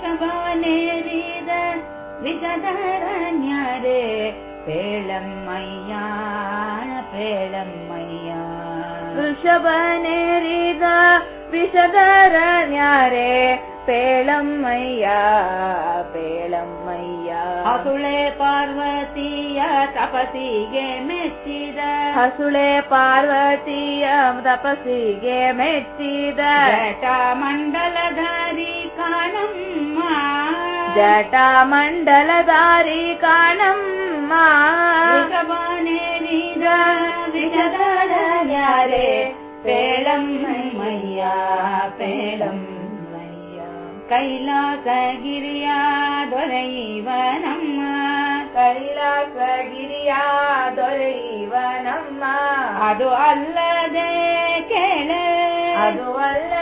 कृषबनेरिद विषधरणे पेळम्मय्या पेळय्या कृषबनेरिद विषधर्याेळं मया पेळं मया हसुळे पार्व तपसे मेचिद हसुळे पार्व तपसे मेचिदमण्डलधारी கானம்மா ஜடமண்டலதாரீ காணம்மா ரகபானே விதவிததட யாரே பேளம் மன்மய்யா பேளம் மன்மய்யா கைலாசagiri தரைவனம்மா கைலாசagiri தரைவனம்மா அது அல்லதே கேள அது அல்ல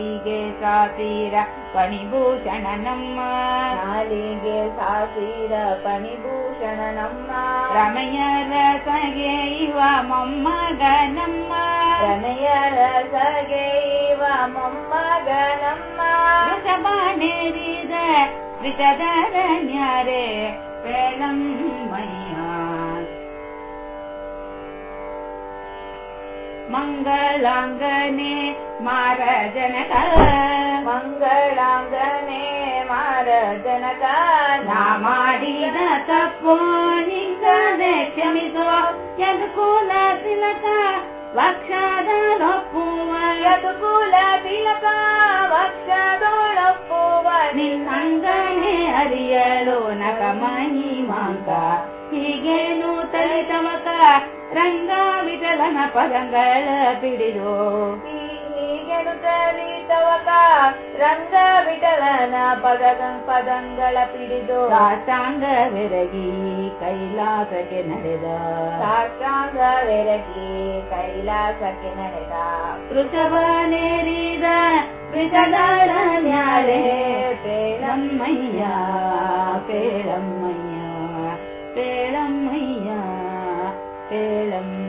கேகே சாதிர பணிபூசனம்மா கேகே சாதிர பணிபூசனம்மா ரமையரசகேவம்மம்மகனம்மா ரமையரசகேவம்மம்மகனம்மா வృతமானேரிதேృతதரணயரேபெலம்மை ಮಂಗಳಾಂಗನೆ ಮಾರ ಜನಕ மங்களாங்கனே ಮಾರ ಜನಕ ನಾ ಮಾಡಿದ ತಪ್ಪು ನಿಂಗದೆ ಕ್ಷಮಿಸೋ ಕೂಲ ತಿಲಕ ವಕ್ಷದೊಪ್ಪುವ ಯದುಕುಲ ತಿಲಕ ವಕ್ಷದೊಳಪ್ಪುವ ನಿನ್ನಂಗನೆ ಅರಿಯಲು ನಕ ಮಾಂಕ ಹೀಗೇನು ತಲೆ ತಮಕ ರಂಗ ಕೆಲನ ಪದಗಳ ಪಿಡಿದು ಹೀಗೆನುಕಲಿತವಕ ರಂಗ ವಿಠಲನ ಪದಗ ಪದಂಗಳ ಪಿಡಿದು ಸಾಷ್ಟಾಂಗ ಬೆರಗಿ ಕೈಲಾಸಕ್ಕೆ ನಡೆದ ಸಾಷ್ಟಾಂಗ ಬೆರಗಿ ಕೈಲಾಸಕ್ಕೆ ನಡೆದ ವೃಷಭನೇರಿದ ವಿಠಲನ ಮ್ಯಾಲೆ ಪೇಳಮ್ಮಯ್ಯ ಪೇಳಮ್ಮಯ್ಯ ಪೇಳಮ್ಮಯ್ಯ ಪೇಳಮ್ಮ